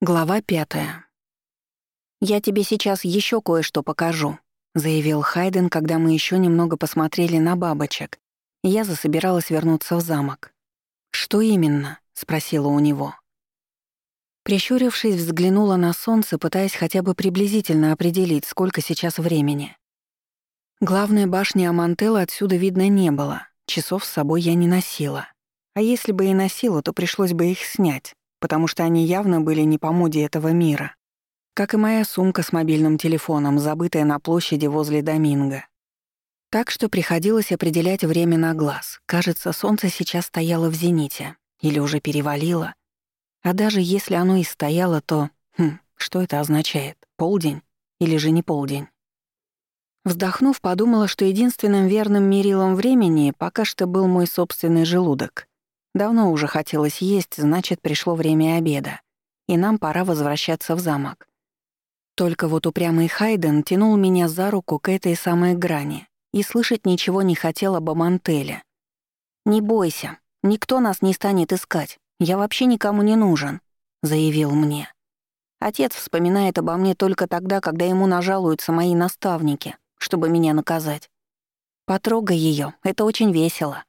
Глава пятая. «Я тебе сейчас еще кое-что покажу», — заявил Хайден, когда мы еще немного посмотрели на бабочек. Я засобиралась вернуться в замок. «Что именно?» — спросила у него. Прищурившись, взглянула на солнце, пытаясь хотя бы приблизительно определить, сколько сейчас времени. Главной башни Амантелла отсюда видно не было, часов с собой я не носила. А если бы и носила, то пришлось бы их снять потому что они явно были не по моде этого мира. Как и моя сумка с мобильным телефоном, забытая на площади возле Доминго. Так что приходилось определять время на глаз. Кажется, солнце сейчас стояло в зените. Или уже перевалило. А даже если оно и стояло, то... Хм, что это означает? Полдень? Или же не полдень? Вздохнув, подумала, что единственным верным мерилом времени пока что был мой собственный желудок. Давно уже хотелось есть, значит, пришло время обеда, и нам пора возвращаться в замок. Только вот упрямый Хайден тянул меня за руку к этой самой грани и слышать ничего не хотел об Амантеле. «Не бойся, никто нас не станет искать, я вообще никому не нужен», — заявил мне. Отец вспоминает обо мне только тогда, когда ему нажалуются мои наставники, чтобы меня наказать. Потрогай ее, это очень весело.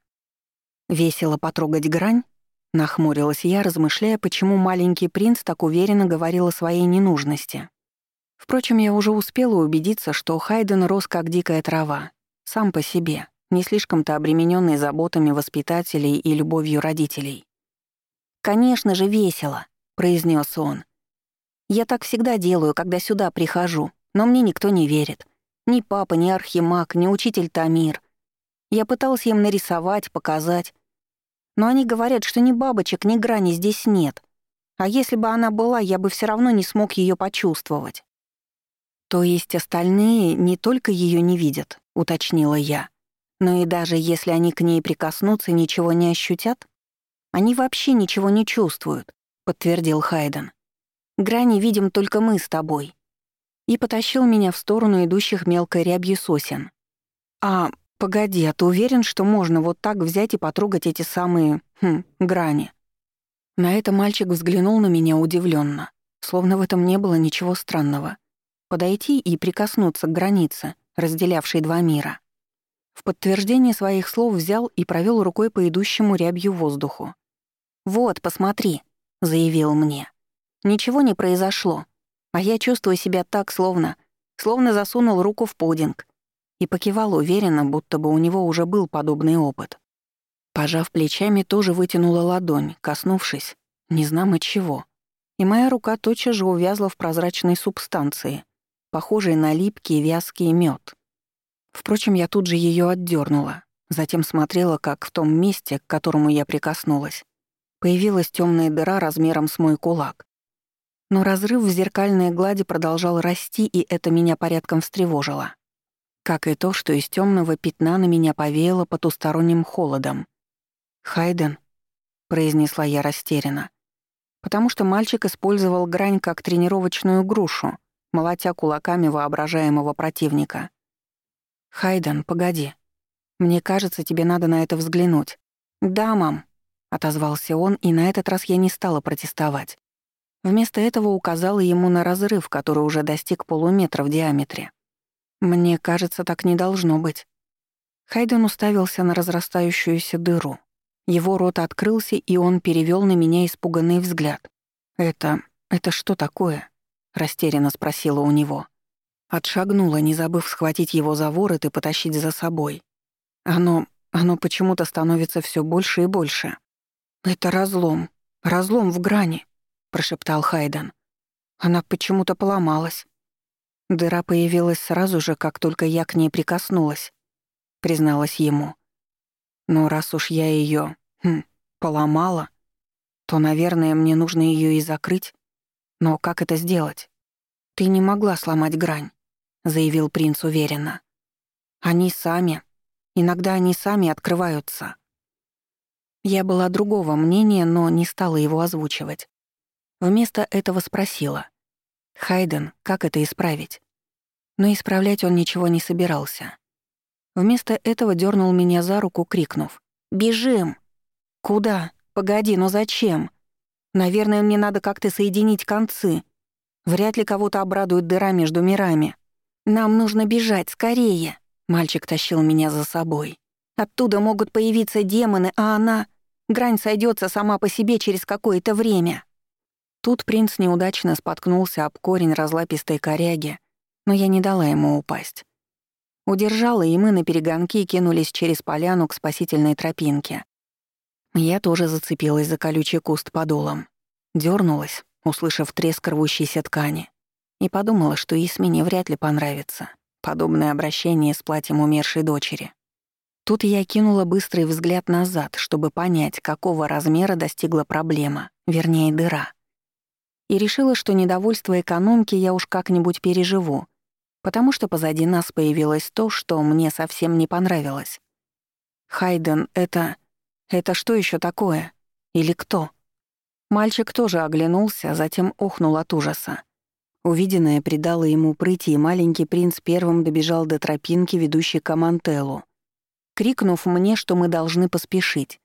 «Весело потрогать грань?» — нахмурилась я, размышляя, почему маленький принц так уверенно говорил о своей ненужности. Впрочем, я уже успела убедиться, что Хайден рос как дикая трава, сам по себе, не слишком-то обремененный заботами воспитателей и любовью родителей. «Конечно же, весело», — произнес он. «Я так всегда делаю, когда сюда прихожу, но мне никто не верит. Ни папа, ни архимаг, ни учитель Тамир. Я пытался им нарисовать, показать, но они говорят, что ни бабочек, ни грани здесь нет. А если бы она была, я бы все равно не смог ее почувствовать. То есть остальные не только ее не видят, уточнила я. Но и даже если они к ней прикоснутся, ничего не ощутят? Они вообще ничего не чувствуют, подтвердил Хайден. Грани видим только мы с тобой. И потащил меня в сторону идущих мелкой рябью сосен. А «Погоди, а ты уверен, что можно вот так взять и потрогать эти самые... Хм, грани?» На это мальчик взглянул на меня удивленно, словно в этом не было ничего странного. Подойти и прикоснуться к границе, разделявшей два мира. В подтверждение своих слов взял и провел рукой по идущему рябью воздуху. «Вот, посмотри», — заявил мне. «Ничего не произошло, а я чувствую себя так, словно... словно засунул руку в пудинг и покивал уверенно, будто бы у него уже был подобный опыт. Пожав плечами, тоже вытянула ладонь, коснувшись, не знамо чего. И моя рука тотчас же увязла в прозрачной субстанции, похожей на липкий вязкий мед. Впрочем, я тут же ее отдернула, затем смотрела, как в том месте, к которому я прикоснулась, появилась темная дыра размером с мой кулак. Но разрыв в зеркальной глади продолжал расти, и это меня порядком встревожило как и то, что из темного пятна на меня повеяло потусторонним холодом. «Хайден», — произнесла я растерянно, потому что мальчик использовал грань как тренировочную грушу, молотя кулаками воображаемого противника. «Хайден, погоди. Мне кажется, тебе надо на это взглянуть». «Да, мам», — отозвался он, и на этот раз я не стала протестовать. Вместо этого указала ему на разрыв, который уже достиг полуметра в диаметре. Мне кажется, так не должно быть. Хайден уставился на разрастающуюся дыру. Его рот открылся, и он перевел на меня испуганный взгляд. «Это... это что такое?» — растерянно спросила у него. Отшагнула, не забыв схватить его за ворот и потащить за собой. Оно... оно почему-то становится все больше и больше. «Это разлом. Разлом в грани», — прошептал Хайден. «Она почему-то поломалась. Дыра появилась сразу же, как только я к ней прикоснулась, призналась ему. Но раз уж я ее, хм, поломала, то, наверное, мне нужно ее и закрыть. Но как это сделать? Ты не могла сломать грань, заявил принц уверенно. Они сами, иногда они сами открываются. Я была другого мнения, но не стала его озвучивать. Вместо этого спросила. Хайден, как это исправить? Но исправлять он ничего не собирался. Вместо этого дернул меня за руку, крикнув. «Бежим!» «Куда? Погоди, но зачем?» Наверное, мне надо как-то соединить концы. Вряд ли кого-то обрадует дыра между мирами. Нам нужно бежать, скорее. Мальчик тащил меня за собой. Оттуда могут появиться демоны, а она... Грань сойдется сама по себе через какое-то время. Тут принц неудачно споткнулся об корень разлапистой коряги, но я не дала ему упасть. Удержала, и мы на перегонки кинулись через поляну к спасительной тропинке. Я тоже зацепилась за колючий куст подолом. дернулась, услышав треск рвущейся ткани, и подумала, что Исмине вряд ли понравится подобное обращение с платьем умершей дочери. Тут я кинула быстрый взгляд назад, чтобы понять, какого размера достигла проблема, вернее, дыра. И решила, что недовольство экономки я уж как-нибудь переживу, потому что позади нас появилось то, что мне совсем не понравилось. «Хайден, это... это что еще такое? Или кто?» Мальчик тоже оглянулся, затем охнул от ужаса. Увиденное придало ему прыти, и маленький принц первым добежал до тропинки, ведущей к Амантеллу, крикнув мне, что мы должны поспешить,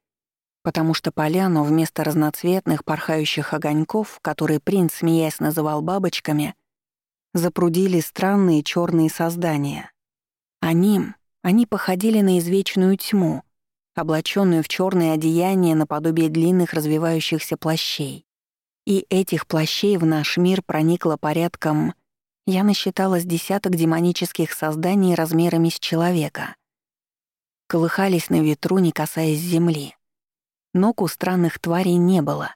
потому что поляну вместо разноцветных порхающих огоньков, которые принц, смеясь, называл бабочками, запрудили странные черные создания. Они, они походили на извечную тьму, облаченную в черные одеяния наподобие длинных развивающихся плащей. И этих плащей в наш мир проникло порядком... Я насчитала с десяток демонических созданий размерами с человека. Колыхались на ветру, не касаясь земли. Ног у странных тварей не было.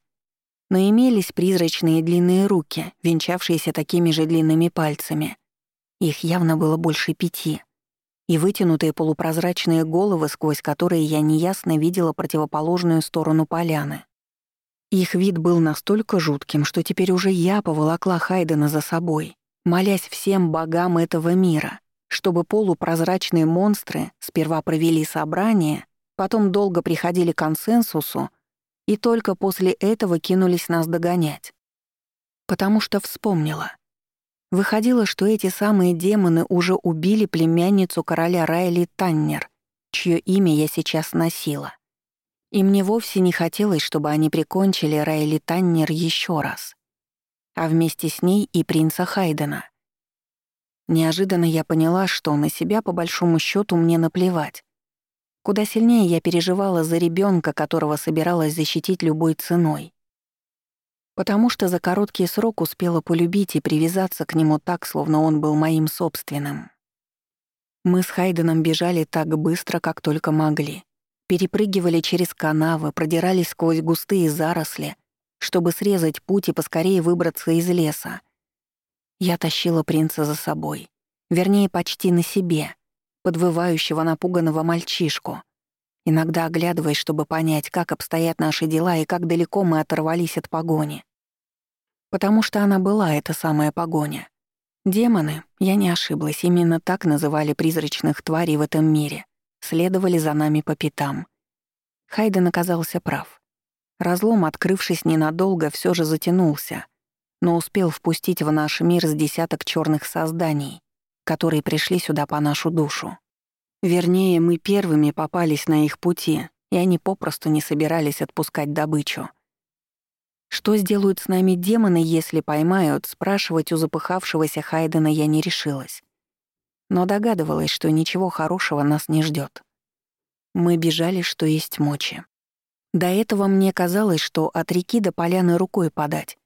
Но имелись призрачные длинные руки, венчавшиеся такими же длинными пальцами. Их явно было больше пяти. И вытянутые полупрозрачные головы, сквозь которые я неясно видела противоположную сторону поляны. Их вид был настолько жутким, что теперь уже я поволокла Хайдена за собой, молясь всем богам этого мира, чтобы полупрозрачные монстры сперва провели собрание, потом долго приходили к консенсусу и только после этого кинулись нас догонять. Потому что вспомнила. Выходило, что эти самые демоны уже убили племянницу короля Райли Таннер, чье имя я сейчас носила. И мне вовсе не хотелось, чтобы они прикончили Райли Таннер еще раз. А вместе с ней и принца Хайдена. Неожиданно я поняла, что на себя по большому счету мне наплевать. Куда сильнее я переживала за ребенка, которого собиралась защитить любой ценой. Потому что за короткий срок успела полюбить и привязаться к нему так, словно он был моим собственным. Мы с Хайденом бежали так быстро, как только могли перепрыгивали через канавы, продирались сквозь густые заросли, чтобы срезать путь и поскорее выбраться из леса. Я тащила принца за собой, вернее, почти на себе, подвывающего напуганного мальчишку, иногда оглядываясь, чтобы понять, как обстоят наши дела и как далеко мы оторвались от погони. Потому что она была, эта самая погоня. Демоны, я не ошиблась, именно так называли призрачных тварей в этом мире следовали за нами по пятам. Хайден оказался прав. Разлом, открывшись ненадолго, все же затянулся, но успел впустить в наш мир с десяток черных созданий, которые пришли сюда по нашу душу. Вернее, мы первыми попались на их пути, и они попросту не собирались отпускать добычу. Что сделают с нами демоны, если поймают, спрашивать у запыхавшегося Хайдена я не решилась но догадывалась, что ничего хорошего нас не ждет. Мы бежали, что есть мочи. До этого мне казалось, что от реки до поляны рукой подать,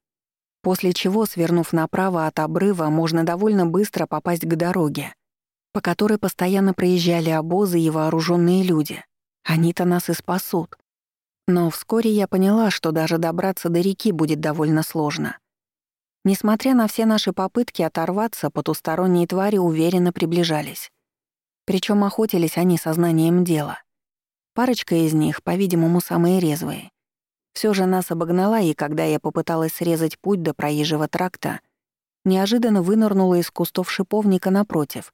после чего, свернув направо от обрыва, можно довольно быстро попасть к дороге, по которой постоянно проезжали обозы и вооруженные люди. Они-то нас и спасут. Но вскоре я поняла, что даже добраться до реки будет довольно сложно. Несмотря на все наши попытки оторваться, потусторонние твари уверенно приближались. Причем охотились они сознанием дела. Парочка из них, по-видимому, самые резвые. Все же нас обогнала, и когда я попыталась срезать путь до проезжего тракта, неожиданно вынырнула из кустов шиповника напротив,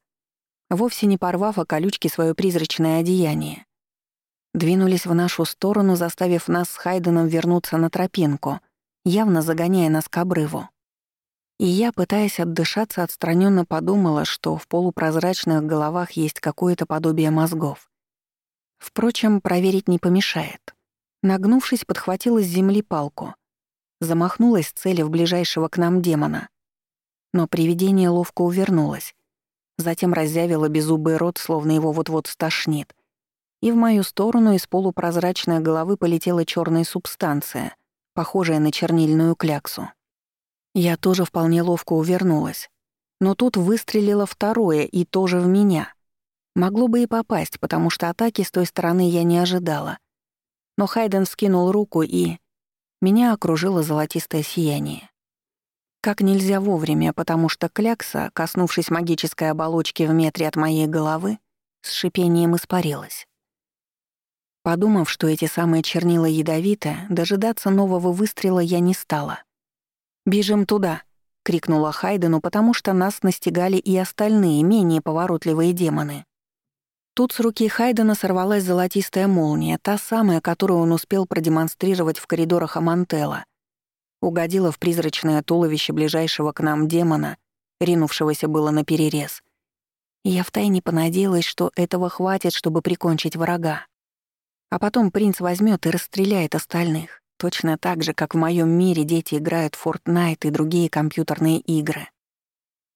вовсе не порвав о колючке свое призрачное одеяние. Двинулись в нашу сторону, заставив нас с Хайденом вернуться на тропинку, явно загоняя нас к обрыву. И я, пытаясь отдышаться, отстраненно подумала, что в полупрозрачных головах есть какое-то подобие мозгов. Впрочем, проверить не помешает. Нагнувшись, подхватила с земли палку. замахнулась целив ближайшего к нам демона. Но привидение ловко увернулось. Затем разъявило беззубый рот, словно его вот-вот стошнит. И в мою сторону из полупрозрачной головы полетела черная субстанция, похожая на чернильную кляксу. Я тоже вполне ловко увернулась. Но тут выстрелило второе, и тоже в меня. Могло бы и попасть, потому что атаки с той стороны я не ожидала. Но Хайден скинул руку, и... Меня окружило золотистое сияние. Как нельзя вовремя, потому что клякса, коснувшись магической оболочки в метре от моей головы, с шипением испарилась. Подумав, что эти самые чернила ядовиты, дожидаться нового выстрела я не стала. «Бежим туда!» — крикнула Хайдену, потому что нас настигали и остальные, менее поворотливые демоны. Тут с руки Хайдена сорвалась золотистая молния, та самая, которую он успел продемонстрировать в коридорах Амантелла. Угодила в призрачное туловище ближайшего к нам демона, ринувшегося было на перерез. Я втайне понадеялась, что этого хватит, чтобы прикончить врага. А потом принц возьмет и расстреляет остальных, точно так же, как в моем мире дети играют в Fortnite и другие компьютерные игры.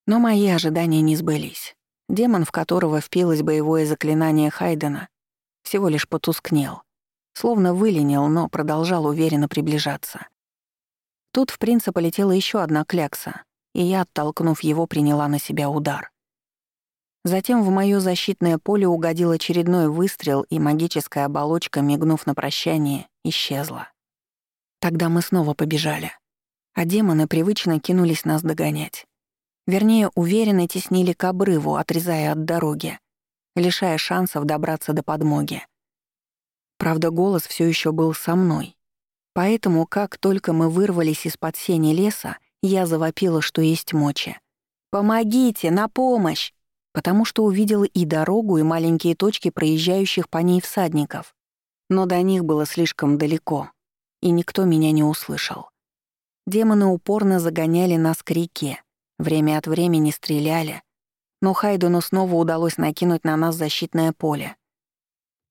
Но мои ожидания не сбылись. Демон, в которого впилось боевое заклинание Хайдена, всего лишь потускнел. Словно выленил, но продолжал уверенно приближаться. Тут в принца полетела еще одна клякса, и я, оттолкнув его, приняла на себя удар. Затем в моё защитное поле угодил очередной выстрел, и магическая оболочка, мигнув на прощание, исчезла. Тогда мы снова побежали. А демоны привычно кинулись нас догонять. Вернее, уверенно теснили к обрыву, отрезая от дороги, лишая шансов добраться до подмоги. Правда, голос все еще был со мной. Поэтому, как только мы вырвались из-под сени леса, я завопила, что есть мочи. «Помогите! На помощь!» Потому что увидела и дорогу, и маленькие точки проезжающих по ней всадников. Но до них было слишком далеко, и никто меня не услышал. Демоны упорно загоняли нас к реке, Время от времени стреляли, но Хайдену снова удалось накинуть на нас защитное поле.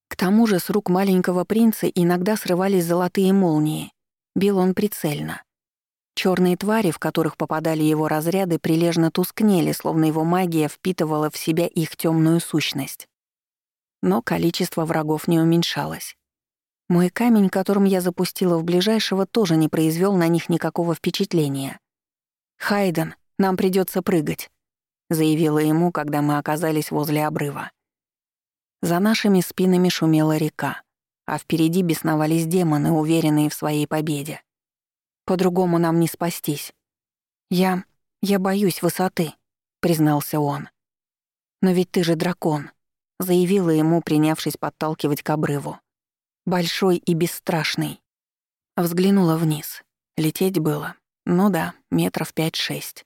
К тому же с рук маленького принца иногда срывались золотые молнии. Бил он прицельно. Черные твари, в которых попадали его разряды, прилежно тускнели, словно его магия впитывала в себя их темную сущность. Но количество врагов не уменьшалось. Мой камень, которым я запустила в ближайшего, тоже не произвел на них никакого впечатления. «Хайден», нам придется прыгать», — заявила ему, когда мы оказались возле обрыва. За нашими спинами шумела река, а впереди бесновались демоны, уверенные в своей победе. По-другому нам не спастись. «Я... я боюсь высоты», — признался он. «Но ведь ты же дракон», — заявила ему, принявшись подталкивать к обрыву. «Большой и бесстрашный». Взглянула вниз. Лететь было. Ну да, метров пять-шесть.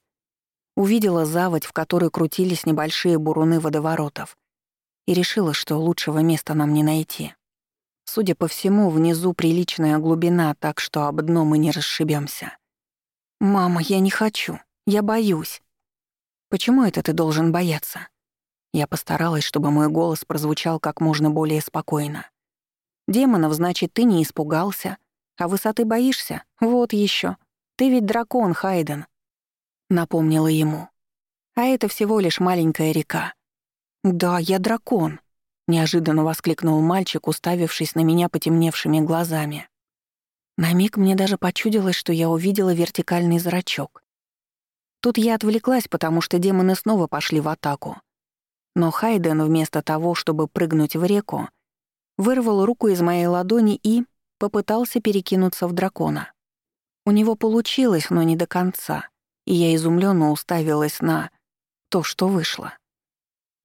Увидела заводь, в которой крутились небольшие буруны водоворотов, и решила, что лучшего места нам не найти. Судя по всему, внизу приличная глубина, так что об дно мы не расшибемся. «Мама, я не хочу. Я боюсь». «Почему это ты должен бояться?» Я постаралась, чтобы мой голос прозвучал как можно более спокойно. «Демонов, значит, ты не испугался. А высоты боишься? Вот еще. Ты ведь дракон, Хайден. — напомнила ему. «А это всего лишь маленькая река». «Да, я дракон», — неожиданно воскликнул мальчик, уставившись на меня потемневшими глазами. На миг мне даже почудилось, что я увидела вертикальный зрачок. Тут я отвлеклась, потому что демоны снова пошли в атаку. Но Хайден, вместо того, чтобы прыгнуть в реку, вырвал руку из моей ладони и попытался перекинуться в дракона. У него получилось, но не до конца и я изумленно уставилась на то, что вышло.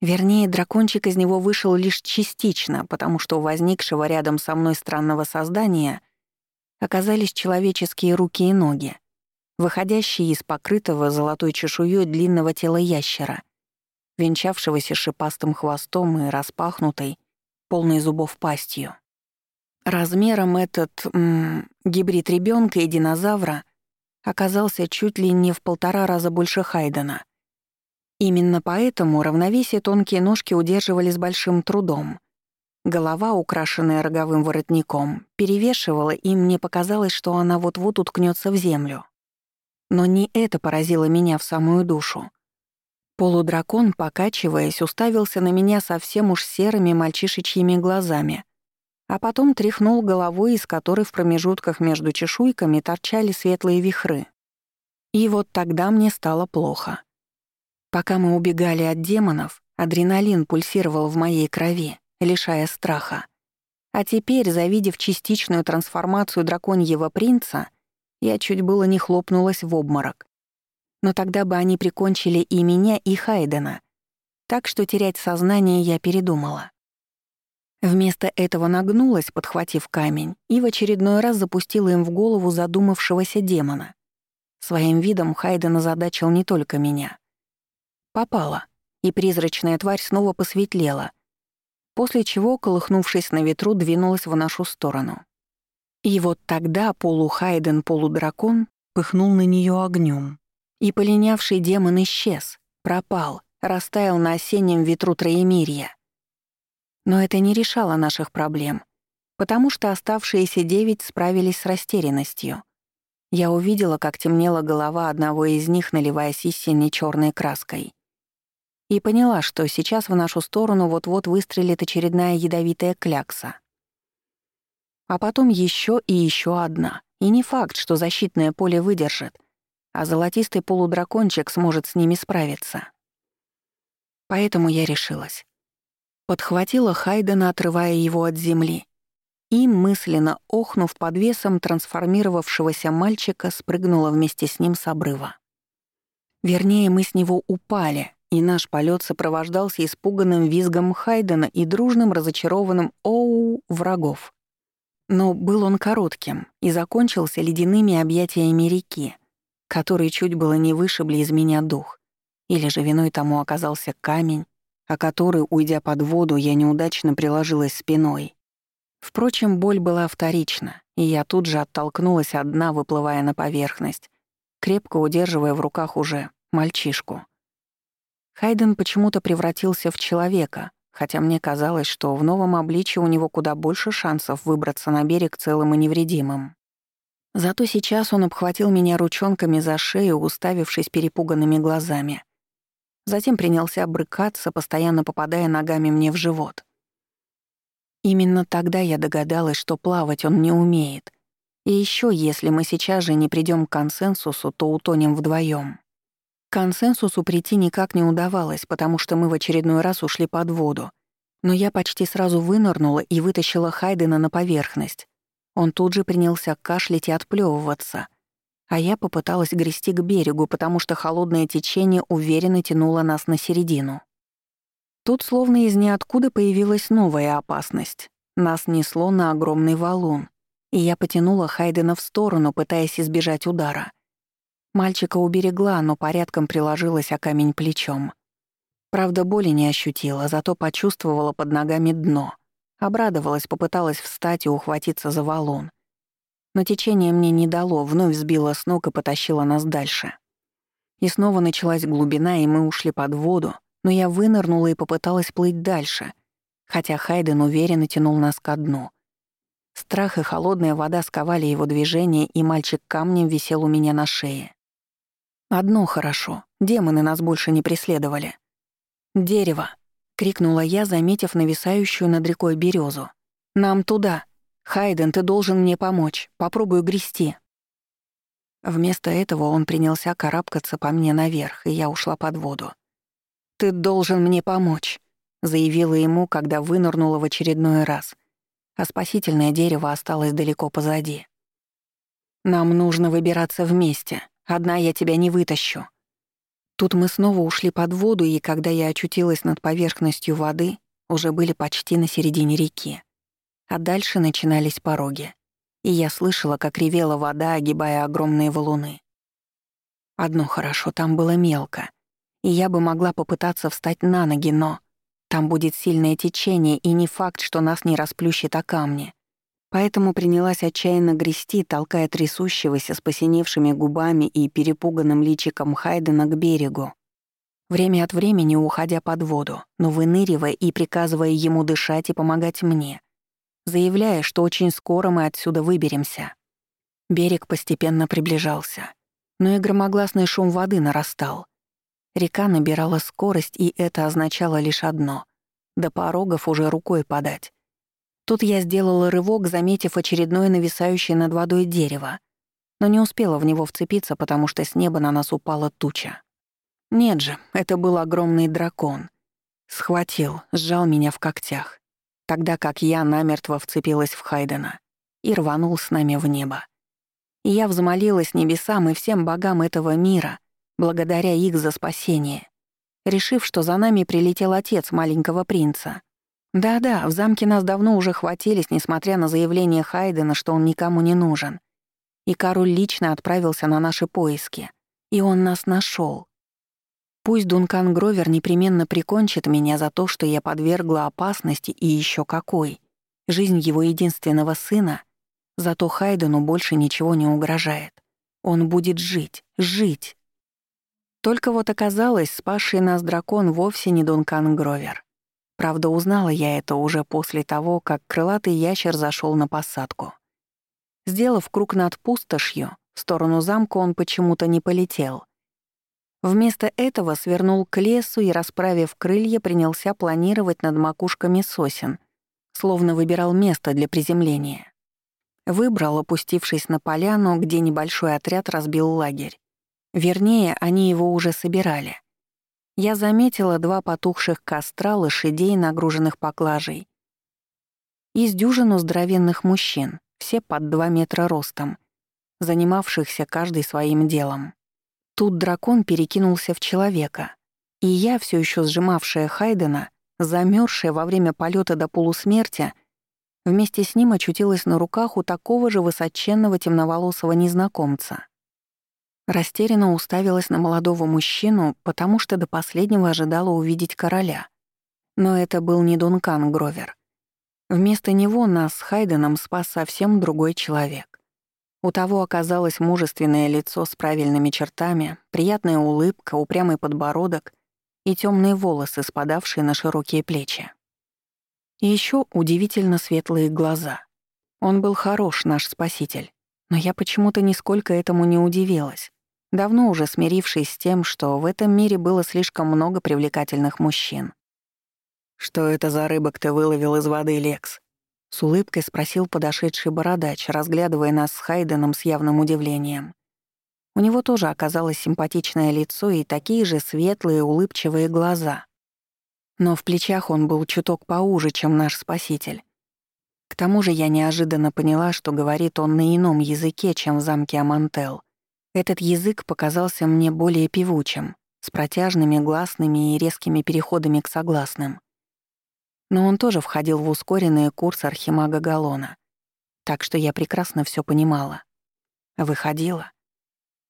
Вернее, дракончик из него вышел лишь частично, потому что у возникшего рядом со мной странного создания оказались человеческие руки и ноги, выходящие из покрытого золотой чешуей длинного тела ящера, венчавшегося шипастым хвостом и распахнутой, полной зубов пастью. Размером этот м, гибрид ребенка и динозавра оказался чуть ли не в полтора раза больше Хайдена. Именно поэтому равновесие тонкие ножки удерживали с большим трудом. Голова, украшенная роговым воротником, перевешивала, и мне показалось, что она вот-вот уткнется в землю. Но не это поразило меня в самую душу. Полудракон, покачиваясь, уставился на меня совсем уж серыми мальчишечьими глазами, а потом тряхнул головой, из которой в промежутках между чешуйками торчали светлые вихры. И вот тогда мне стало плохо. Пока мы убегали от демонов, адреналин пульсировал в моей крови, лишая страха. А теперь, завидев частичную трансформацию драконьего принца, я чуть было не хлопнулась в обморок. Но тогда бы они прикончили и меня, и Хайдена. Так что терять сознание я передумала. Вместо этого нагнулась, подхватив камень, и в очередной раз запустила им в голову задумавшегося демона. Своим видом Хайден озадачил не только меня. Попала, и призрачная тварь снова посветлела, после чего, колыхнувшись на ветру, двинулась в нашу сторону. И вот тогда полу-Хайден-полудракон пыхнул на нее огнем, и полинявший демон исчез, пропал, растаял на осеннем ветру Троемирья. Но это не решало наших проблем, потому что оставшиеся девять справились с растерянностью. Я увидела, как темнела голова одного из них, наливаясь истинной черной краской. И поняла, что сейчас в нашу сторону вот-вот выстрелит очередная ядовитая клякса. А потом еще и еще одна. И не факт, что защитное поле выдержит — а золотистый полудракончик сможет с ними справиться. Поэтому я решилась. Подхватила Хайдена, отрывая его от земли, и, мысленно охнув под весом трансформировавшегося мальчика, спрыгнула вместе с ним с обрыва. Вернее, мы с него упали, и наш полет сопровождался испуганным визгом Хайдена и дружным разочарованным «Оу!» врагов. Но был он коротким и закончился ледяными объятиями реки, которые чуть было не вышибли из меня дух. Или же виной тому оказался камень, о который, уйдя под воду, я неудачно приложилась спиной. Впрочем, боль была вторична, и я тут же оттолкнулась от дна, выплывая на поверхность, крепко удерживая в руках уже мальчишку. Хайден почему-то превратился в человека, хотя мне казалось, что в новом обличье у него куда больше шансов выбраться на берег целым и невредимым. Зато сейчас он обхватил меня ручонками за шею, уставившись перепуганными глазами. Затем принялся брыкаться, постоянно попадая ногами мне в живот. Именно тогда я догадалась, что плавать он не умеет. И еще, если мы сейчас же не придем к консенсусу, то утонем вдвоем. К консенсусу прийти никак не удавалось, потому что мы в очередной раз ушли под воду. Но я почти сразу вынырнула и вытащила Хайдена на поверхность. Он тут же принялся кашлять и отплёвываться, а я попыталась грести к берегу, потому что холодное течение уверенно тянуло нас на середину. Тут словно из ниоткуда появилась новая опасность. Нас несло на огромный валун, и я потянула Хайдена в сторону, пытаясь избежать удара. Мальчика уберегла, но порядком приложилась о камень плечом. Правда, боли не ощутила, зато почувствовала под ногами дно. Обрадовалась, попыталась встать и ухватиться за валун. Но течение мне не дало, вновь сбило с ног и потащило нас дальше. И снова началась глубина, и мы ушли под воду, но я вынырнула и попыталась плыть дальше, хотя Хайден уверенно тянул нас ко дну. Страх и холодная вода сковали его движение, и мальчик камнем висел у меня на шее. Одно хорошо, демоны нас больше не преследовали. Дерево крикнула я, заметив нависающую над рекой березу. «Нам туда! Хайден, ты должен мне помочь. Попробую грести». Вместо этого он принялся карабкаться по мне наверх, и я ушла под воду. «Ты должен мне помочь», — заявила ему, когда вынырнула в очередной раз, а спасительное дерево осталось далеко позади. «Нам нужно выбираться вместе. Одна я тебя не вытащу», Тут мы снова ушли под воду, и когда я очутилась над поверхностью воды, уже были почти на середине реки. А дальше начинались пороги. И я слышала, как ревела вода, огибая огромные валуны. Одно хорошо, там было мелко. И я бы могла попытаться встать на ноги, но... Там будет сильное течение, и не факт, что нас не расплющит о камни. Поэтому принялась отчаянно грести, толкая трясущегося с посиневшими губами и перепуганным личиком Хайдена к берегу. время от времени уходя под воду, но выныривая и приказывая ему дышать и помогать мне, заявляя, что очень скоро мы отсюда выберемся. Берег постепенно приближался, но и громогласный шум воды нарастал. Река набирала скорость, и это означало лишь одно — до порогов уже рукой подать. Тут я сделала рывок, заметив очередное нависающее над водой дерево, но не успела в него вцепиться, потому что с неба на нас упала туча. Нет же, это был огромный дракон. Схватил, сжал меня в когтях, тогда как я намертво вцепилась в Хайдена и рванул с нами в небо. И я взмолилась небесам и всем богам этого мира, благодаря их за спасение, решив, что за нами прилетел отец маленького принца. Да-да, в замке нас давно уже хватились, несмотря на заявление Хайдена, что он никому не нужен. И король лично отправился на наши поиски. И он нас нашел. Пусть Дункан Гровер непременно прикончит меня за то, что я подвергла опасности и еще какой. Жизнь его единственного сына, зато Хайдену больше ничего не угрожает. Он будет жить, жить. Только вот оказалось, спасший нас дракон вовсе не Дункан Гровер. Правда, узнала я это уже после того, как крылатый ящер зашел на посадку. Сделав круг над пустошью, в сторону замка он почему-то не полетел. Вместо этого свернул к лесу и, расправив крылья, принялся планировать над макушками сосен, словно выбирал место для приземления. Выбрал, опустившись на поляну, где небольшой отряд разбил лагерь. Вернее, они его уже собирали. Я заметила два потухших костра лошадей, нагруженных поклажей, из дюжину здоровенных мужчин, все под два метра ростом, занимавшихся каждый своим делом. Тут дракон перекинулся в человека, и я, все еще сжимавшая Хайдена, замерзшая во время полета до полусмерти, вместе с ним очутилась на руках у такого же высоченного темноволосого незнакомца. Растерянно уставилась на молодого мужчину, потому что до последнего ожидала увидеть короля. Но это был не Дункан Гровер. Вместо него нас с Хайденом спас совсем другой человек. У того оказалось мужественное лицо с правильными чертами, приятная улыбка, упрямый подбородок и темные волосы, спадавшие на широкие плечи. И еще удивительно светлые глаза. Он был хорош, наш спаситель. Но я почему-то нисколько этому не удивилась, давно уже смирившись с тем, что в этом мире было слишком много привлекательных мужчин. «Что это за рыбок ты выловил из воды, Лекс?» С улыбкой спросил подошедший бородач, разглядывая нас с Хайденом с явным удивлением. У него тоже оказалось симпатичное лицо и такие же светлые, улыбчивые глаза. Но в плечах он был чуток поуже, чем наш спаситель. К тому же я неожиданно поняла, что говорит он на ином языке, чем в замке Амантел. Этот язык показался мне более певучим, с протяжными, гласными и резкими переходами к согласным но он тоже входил в ускоренный курс архимага Галона, так что я прекрасно все понимала. Выходила.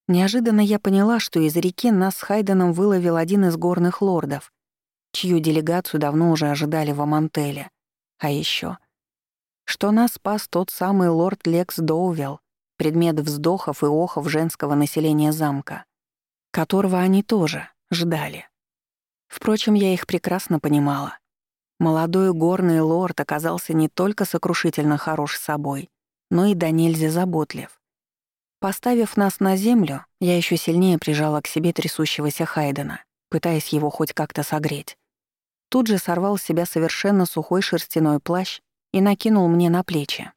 Неожиданно я поняла, что из реки нас с Хайденом выловил один из горных лордов, чью делегацию давно уже ожидали в Амантеле. А еще, что нас спас тот самый лорд Лекс Доувелл, предмет вздохов и охов женского населения замка, которого они тоже ждали. Впрочем, я их прекрасно понимала. Молодой горный лорд оказался не только сокрушительно хорош собой, но и до нельзя заботлив. Поставив нас на землю, я еще сильнее прижала к себе трясущегося Хайдена, пытаясь его хоть как-то согреть. Тут же сорвал с себя совершенно сухой шерстяной плащ и накинул мне на плечи.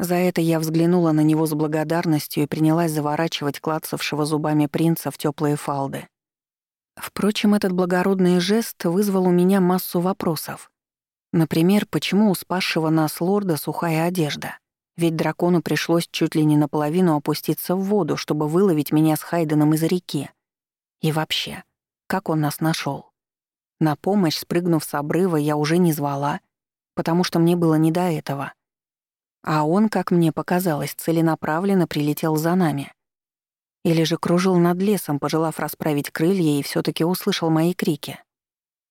За это я взглянула на него с благодарностью и принялась заворачивать клацавшего зубами принца в теплые фалды. Впрочем, этот благородный жест вызвал у меня массу вопросов. Например, почему у спасшего нас лорда сухая одежда? Ведь дракону пришлось чуть ли не наполовину опуститься в воду, чтобы выловить меня с Хайденом из реки. И вообще, как он нас нашел? На помощь, спрыгнув с обрыва, я уже не звала, потому что мне было не до этого. А он, как мне показалось, целенаправленно прилетел за нами. Или же кружил над лесом, пожелав расправить крылья, и все таки услышал мои крики.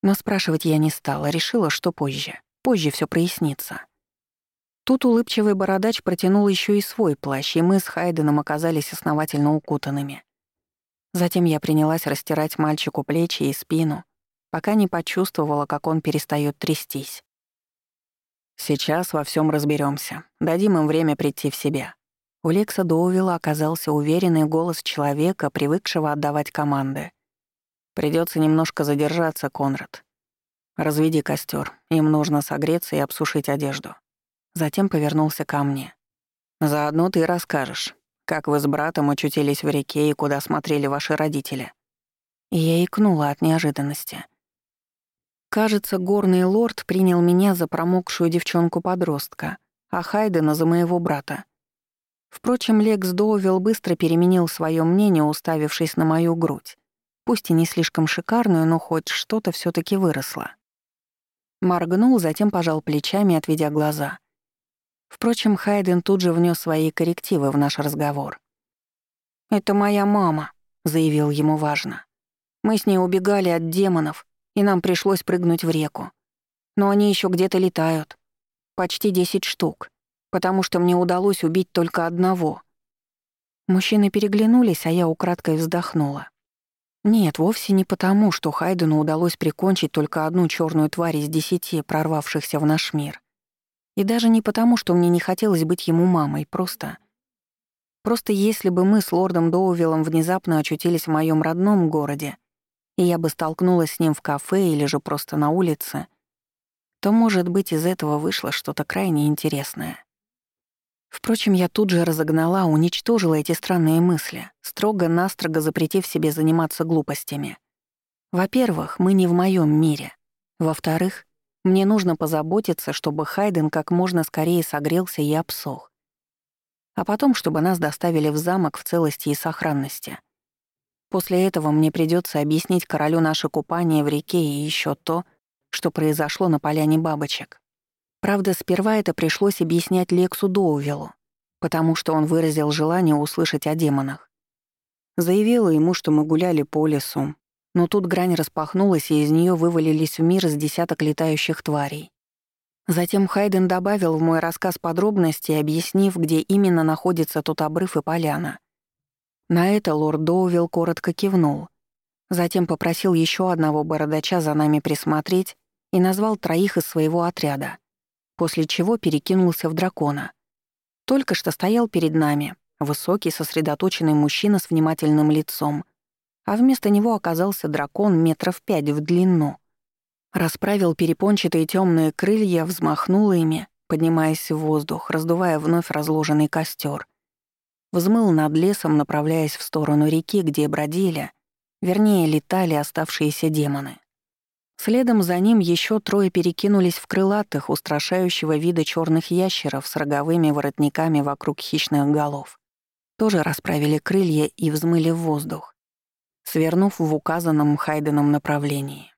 Но спрашивать я не стала, решила, что позже. Позже все прояснится. Тут улыбчивый бородач протянул еще и свой плащ, и мы с Хайденом оказались основательно укутанными. Затем я принялась растирать мальчику плечи и спину, пока не почувствовала, как он перестает трястись. «Сейчас во всем разберемся. Дадим им время прийти в себя». У Лекса Доувилла оказался уверенный голос человека, привыкшего отдавать команды. Придется немножко задержаться, Конрад. Разведи костер. Им нужно согреться и обсушить одежду». Затем повернулся ко мне. «Заодно ты расскажешь, как вы с братом очутились в реке и куда смотрели ваши родители». И я икнула от неожиданности. Кажется, горный лорд принял меня за промокшую девчонку-подростка, а Хайдена за моего брата. Впрочем, Лекс Доувилл быстро переменил свое мнение, уставившись на мою грудь. Пусть и не слишком шикарную, но хоть что-то все таки выросло. Моргнул, затем пожал плечами, отведя глаза. Впрочем, Хайден тут же внес свои коррективы в наш разговор. «Это моя мама», — заявил ему важно. «Мы с ней убегали от демонов, и нам пришлось прыгнуть в реку. Но они еще где-то летают. Почти десять штук, потому что мне удалось убить только одного». Мужчины переглянулись, а я украдкой вздохнула. Нет, вовсе не потому, что Хайдену удалось прикончить только одну черную тварь из десяти, прорвавшихся в наш мир. И даже не потому, что мне не хотелось быть ему мамой, просто... Просто если бы мы с лордом Доувиллом внезапно очутились в моем родном городе, и я бы столкнулась с ним в кафе или же просто на улице, то, может быть, из этого вышло что-то крайне интересное. Впрочем, я тут же разогнала, уничтожила эти странные мысли, строго-настрого запретив себе заниматься глупостями. Во-первых, мы не в моем мире. Во-вторых, мне нужно позаботиться, чтобы Хайден как можно скорее согрелся и обсох. А потом, чтобы нас доставили в замок в целости и сохранности. После этого мне придется объяснить королю наше купание в реке и еще то, что произошло на поляне бабочек. Правда, сперва это пришлось объяснять Лексу Доувиллу, потому что он выразил желание услышать о демонах. Заявила ему, что мы гуляли по лесу, но тут грань распахнулась, и из нее вывалились в мир с десяток летающих тварей. Затем Хайден добавил в мой рассказ подробности, объяснив, где именно находится тот обрыв и поляна. На это лорд Доувилл коротко кивнул. Затем попросил еще одного бородача за нами присмотреть и назвал троих из своего отряда после чего перекинулся в дракона. Только что стоял перед нами высокий, сосредоточенный мужчина с внимательным лицом, а вместо него оказался дракон метров пять в длину. Расправил перепончатые темные крылья, взмахнул ими, поднимаясь в воздух, раздувая вновь разложенный костер. Взмыл над лесом, направляясь в сторону реки, где бродили, вернее, летали оставшиеся демоны. Следом за ним еще трое перекинулись в крылатых, устрашающего вида черных ящеров с роговыми воротниками вокруг хищных голов. Тоже расправили крылья и взмыли в воздух, свернув в указанном Хайденом направлении.